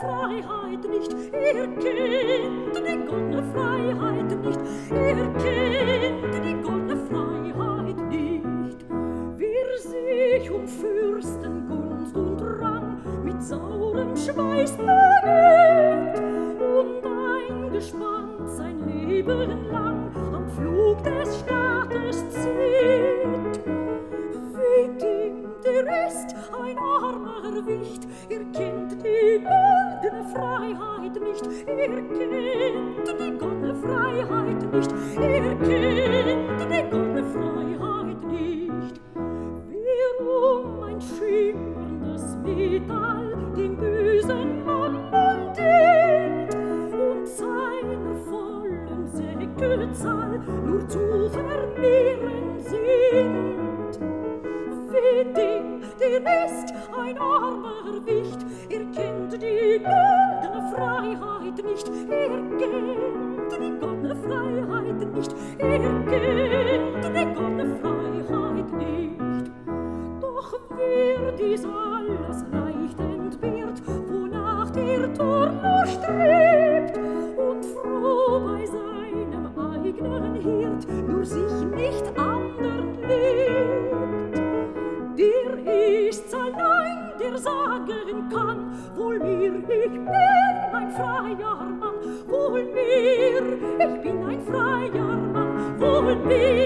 Freiheit nicht, ihr kennt die goldene Freiheit nicht, ihr kennt saurem Schweiß bewegt und eingespannt sein Leben lang am Flug des Staates zieht, wie dem der ist ein armer Wicht, ihr kennt die goldene Freiheit nicht, ihr kennt die goldene Freiheit nicht, ihr kennt Säckezahl nur zu vermehren sind? Wie dem, der ist ein armer Wicht, ihr kennt die goldene Freiheit nicht, ihr kennt die goldene Freiheit nicht, ihr kennt die goldene Freiheit nicht. Doch wer dies alles leicht entbehrt, wonach der Turner strebt dir ist's allein dir sagen kann, wohl mir, ich bin ein freier Mann, wohl mir, ich bin ein freier Mann, wohl mir,